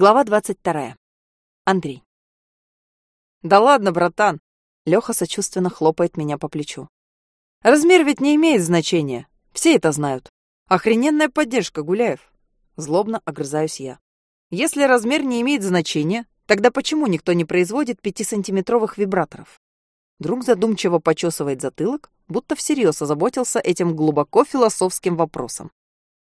Глава 22. Андрей. Да ладно, братан. Лёха сочувственно хлопает меня по плечу. Размер ведь не имеет значения. Все это знают. Охрененная поддержка, Гуляев. Злобно огрызаюсь я. Если размер не имеет значения, тогда почему никто не производит пятисантиметровых вибраторов? Друг задумчиво почесывает затылок, будто всерьез озаботился этим глубоко философским вопросом.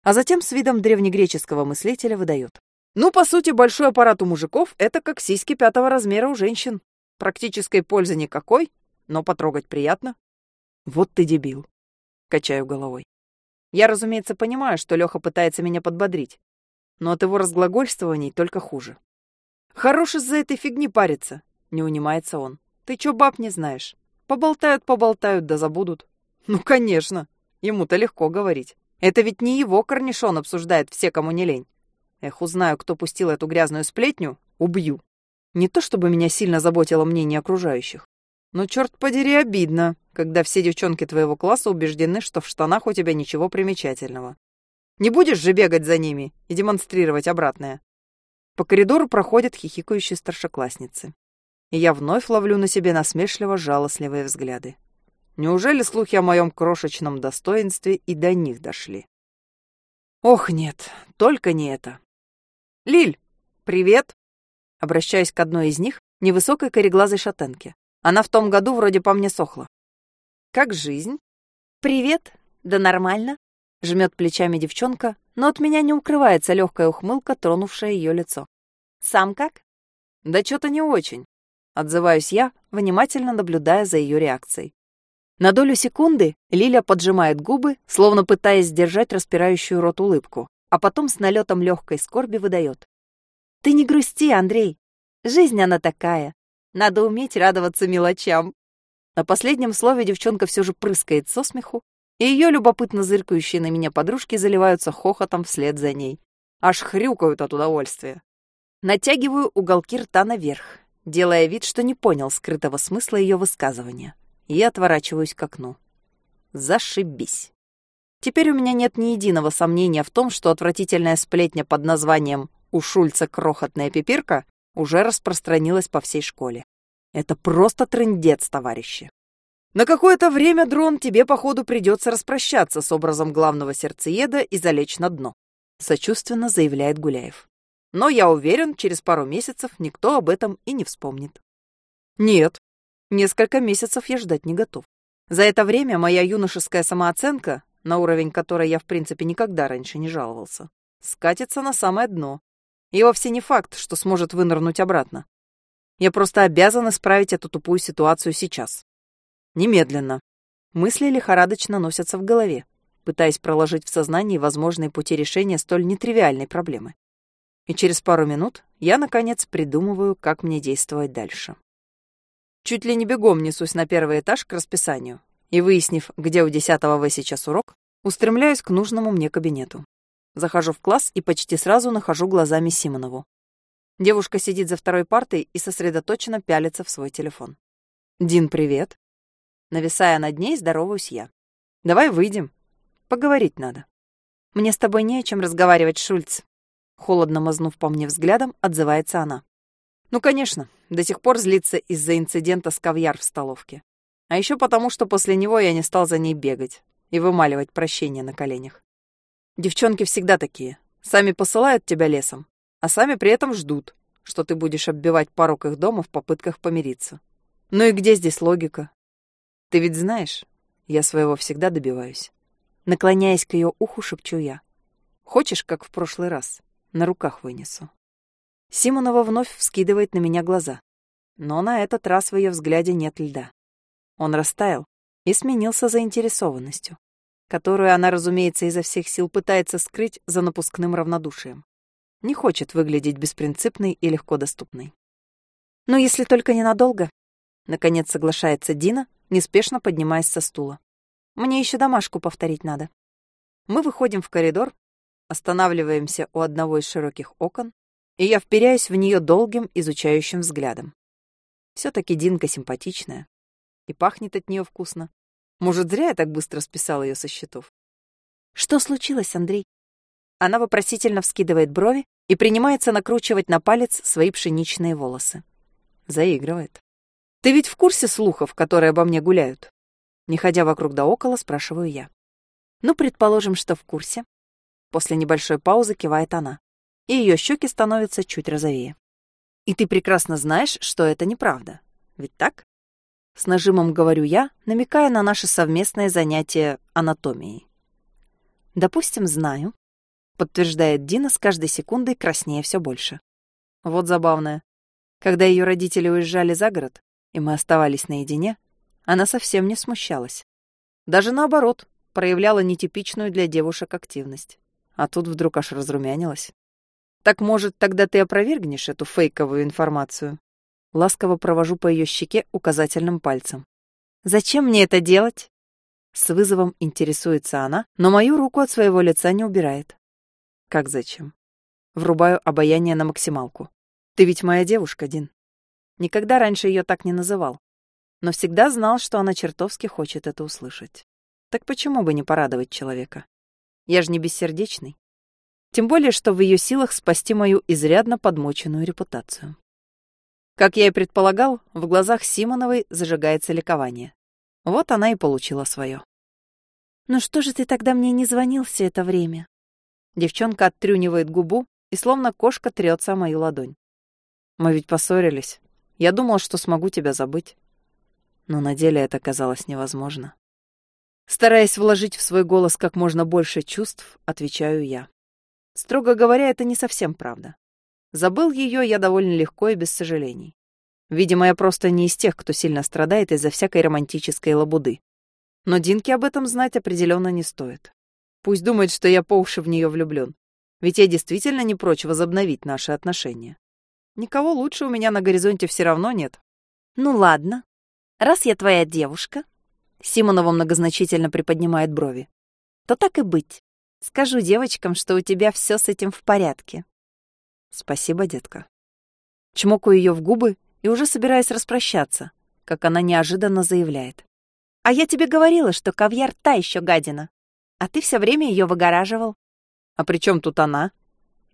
А затем с видом древнегреческого мыслителя выдает. Ну, по сути, большой аппарат у мужиков — это как сиськи пятого размера у женщин. Практической пользы никакой, но потрогать приятно. Вот ты дебил. Качаю головой. Я, разумеется, понимаю, что Леха пытается меня подбодрить, но от его разглагольствований только хуже. Хорош из-за этой фигни париться, не унимается он. Ты чё баб не знаешь? Поболтают, поболтают, да забудут. Ну, конечно, ему-то легко говорить. Это ведь не его корнишон обсуждает все, кому не лень. Эх, узнаю, кто пустил эту грязную сплетню, убью. Не то чтобы меня сильно заботило мнение окружающих. Но, черт подери, обидно, когда все девчонки твоего класса убеждены, что в штанах у тебя ничего примечательного. Не будешь же бегать за ними и демонстрировать обратное. По коридору проходят хихикающие старшеклассницы. И я вновь ловлю на себе насмешливо-жалостливые взгляды. Неужели слухи о моем крошечном достоинстве и до них дошли? Ох, нет, только не это. «Лиль, привет!» Обращаюсь к одной из них, невысокой кореглазой шатенке. Она в том году вроде по мне сохла. «Как жизнь?» «Привет! Да нормально!» Жмет плечами девчонка, но от меня не укрывается легкая ухмылка, тронувшая ее лицо. «Сам как?» «Да что-то не очень», — отзываюсь я, внимательно наблюдая за ее реакцией. На долю секунды Лиля поджимает губы, словно пытаясь сдержать распирающую рот улыбку, а потом с налетом легкой скорби выдает. «Ты не грусти, Андрей. Жизнь она такая. Надо уметь радоваться мелочам». На последнем слове девчонка все же прыскает со смеху, и ее любопытно зыркающие на меня подружки заливаются хохотом вслед за ней. Аж хрюкают от удовольствия. Натягиваю уголки рта наверх, делая вид, что не понял скрытого смысла ее высказывания, и отворачиваюсь к окну. Зашибись. Теперь у меня нет ни единого сомнения в том, что отвратительная сплетня под названием «У Шульца крохотная пипирка» уже распространилась по всей школе. Это просто трындец, товарищи. На какое-то время, Дрон, тебе, походу, придется распрощаться с образом главного сердцееда и залечь на дно, сочувственно заявляет Гуляев. Но я уверен, через пару месяцев никто об этом и не вспомнит. Нет, несколько месяцев я ждать не готов. За это время моя юношеская самооценка на уровень которой я, в принципе, никогда раньше не жаловался, скатится на самое дно. И вовсе не факт, что сможет вынырнуть обратно. Я просто обязан исправить эту тупую ситуацию сейчас. Немедленно. Мысли лихорадочно носятся в голове, пытаясь проложить в сознании возможные пути решения столь нетривиальной проблемы. И через пару минут я, наконец, придумываю, как мне действовать дальше. Чуть ли не бегом несусь на первый этаж к расписанию, и, выяснив, где у десятого В сейчас урок, устремляюсь к нужному мне кабинету. Захожу в класс и почти сразу нахожу глазами Симонову. Девушка сидит за второй партой и сосредоточенно пялится в свой телефон. «Дин, привет!» Нависая над ней, здороваюсь я. «Давай выйдем. Поговорить надо». «Мне с тобой не о чем разговаривать, Шульц», холодно мазнув по мне взглядом, отзывается она. «Ну, конечно, до сих пор злится из-за инцидента с кавьяр в столовке. А еще потому, что после него я не стал за ней бегать и вымаливать прощение на коленях. Девчонки всегда такие. Сами посылают тебя лесом, а сами при этом ждут, что ты будешь оббивать порог их дома в попытках помириться. Ну и где здесь логика? Ты ведь знаешь, я своего всегда добиваюсь. Наклоняясь к ее уху, шепчу я. Хочешь, как в прошлый раз? На руках вынесу. Симонова вновь вскидывает на меня глаза. Но на этот раз в ее взгляде нет льда. Он растаял и сменился заинтересованностью, которую она, разумеется, изо всех сил пытается скрыть за напускным равнодушием. Не хочет выглядеть беспринципной и легко доступной. «Ну, если только ненадолго», — наконец соглашается Дина, неспешно поднимаясь со стула. «Мне еще домашку повторить надо». Мы выходим в коридор, останавливаемся у одного из широких окон, и я вперяюсь в нее долгим, изучающим взглядом. Все-таки Динка симпатичная и пахнет от нее вкусно. Может, зря я так быстро списал ее со счетов. Что случилось, Андрей? Она вопросительно вскидывает брови и принимается накручивать на палец свои пшеничные волосы. Заигрывает. «Ты ведь в курсе слухов, которые обо мне гуляют?» Не ходя вокруг да около, спрашиваю я. «Ну, предположим, что в курсе». После небольшой паузы кивает она, и ее щеки становятся чуть розовее. «И ты прекрасно знаешь, что это неправда. Ведь так?» С нажимом говорю я, намекая на наше совместное занятие анатомией. «Допустим, знаю», — подтверждает Дина с каждой секундой краснее все больше. Вот забавное. Когда ее родители уезжали за город, и мы оставались наедине, она совсем не смущалась. Даже наоборот, проявляла нетипичную для девушек активность. А тут вдруг аж разрумянилась. «Так, может, тогда ты опровергнешь эту фейковую информацию?» Ласково провожу по ее щеке указательным пальцем. «Зачем мне это делать?» С вызовом интересуется она, но мою руку от своего лица не убирает. «Как зачем?» Врубаю обаяние на максималку. «Ты ведь моя девушка, Дин». Никогда раньше ее так не называл, но всегда знал, что она чертовски хочет это услышать. Так почему бы не порадовать человека? Я же не бессердечный. Тем более, что в ее силах спасти мою изрядно подмоченную репутацию. Как я и предполагал, в глазах Симоновой зажигается ликование. Вот она и получила свое. «Ну что же ты тогда мне не звонил все это время?» Девчонка оттрюнивает губу и словно кошка трется о мою ладонь. «Мы ведь поссорились. Я думал, что смогу тебя забыть. Но на деле это казалось невозможно». Стараясь вложить в свой голос как можно больше чувств, отвечаю я. Строго говоря, это не совсем правда. Забыл ее я довольно легко и без сожалений. Видимо, я просто не из тех, кто сильно страдает из-за всякой романтической лабуды. Но Динке об этом знать определенно не стоит. Пусть думает, что я по уши в нее влюблен. Ведь я действительно не прочь возобновить наши отношения. Никого лучше у меня на горизонте все равно нет. Ну ладно. Раз я твоя девушка, Симонова многозначительно приподнимает брови, то так и быть. Скажу девочкам, что у тебя все с этим в порядке. Спасибо, детка. Чмокаю ее в губы и уже собираюсь распрощаться, как она неожиданно заявляет. А я тебе говорила, что кавьяр та еще гадина. А ты все время ее выгораживал. А при чем тут она?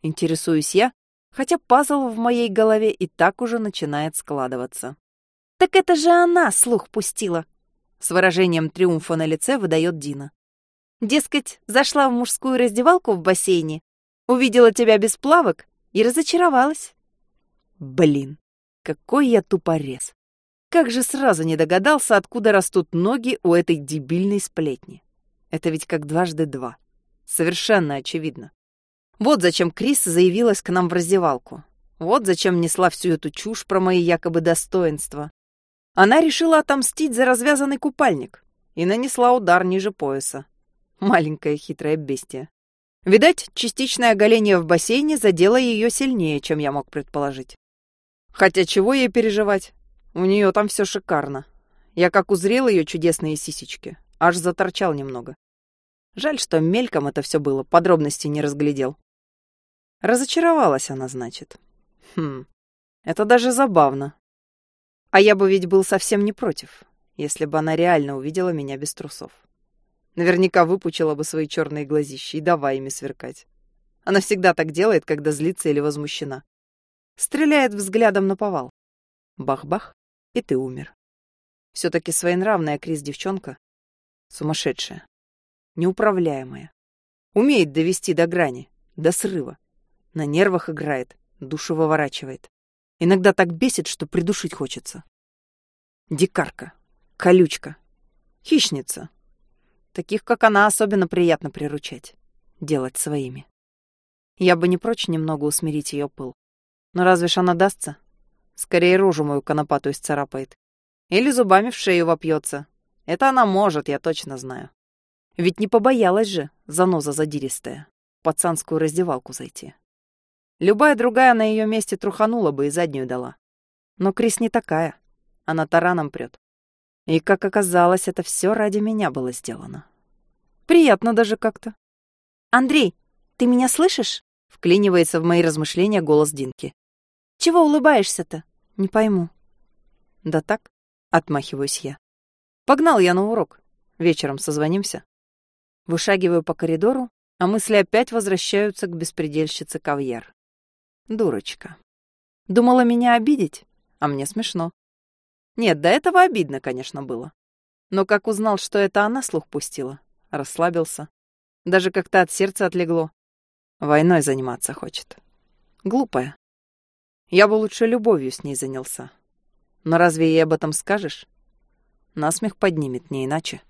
Интересуюсь я, хотя пазл в моей голове и так уже начинает складываться. Так это же она слух пустила. С выражением триумфа на лице выдает Дина. Дескать, зашла в мужскую раздевалку в бассейне, увидела тебя без плавок и разочаровалась. Блин, какой я тупорез. Как же сразу не догадался, откуда растут ноги у этой дебильной сплетни. Это ведь как дважды два. Совершенно очевидно. Вот зачем Крис заявилась к нам в раздевалку. Вот зачем несла всю эту чушь про мои якобы достоинства. Она решила отомстить за развязанный купальник и нанесла удар ниже пояса. Маленькое хитрое бестие. Видать, частичное оголение в бассейне задело ее сильнее, чем я мог предположить. Хотя чего ей переживать? У нее там все шикарно. Я как узрел ее чудесные сисечки, аж заторчал немного. Жаль, что мельком это все было, подробностей не разглядел. Разочаровалась она, значит. Хм, это даже забавно. А я бы ведь был совсем не против, если бы она реально увидела меня без трусов. Наверняка выпучила бы свои черные глазища и давай ими сверкать. Она всегда так делает, когда злится или возмущена. Стреляет взглядом на повал. Бах-бах, и ты умер. Все-таки своенравная Крис девчонка. Сумасшедшая. Неуправляемая. Умеет довести до грани, до срыва. На нервах играет, душу выворачивает. Иногда так бесит, что придушить хочется. Дикарка, колючка, хищница, Таких, как она, особенно приятно приручать, делать своими. Я бы не прочь немного усмирить ее пыл. Но разве ж она дастся? Скорее рожу мою конопатую сцарапает. Или зубами в шею вопьется. Это она может, я точно знаю. Ведь не побоялась же, заноза задиристая, в пацанскую раздевалку зайти. Любая другая на ее месте труханула бы и заднюю дала. Но Крис не такая. Она тараном прет. И, как оказалось, это все ради меня было сделано. Приятно даже как-то. «Андрей, ты меня слышишь?» — вклинивается в мои размышления голос Динки. «Чего улыбаешься-то? Не пойму». «Да так», — отмахиваюсь я. «Погнал я на урок. Вечером созвонимся». Вышагиваю по коридору, А мысли опять возвращаются к беспредельщице Кавьер. Дурочка. Думала меня обидеть, а мне смешно. Нет, до этого обидно, конечно, было. Но как узнал, что это она слух пустила, расслабился. Даже как-то от сердца отлегло. Войной заниматься хочет. Глупая. Я бы лучше любовью с ней занялся. Но разве ей об этом скажешь? Насмех поднимет, не иначе.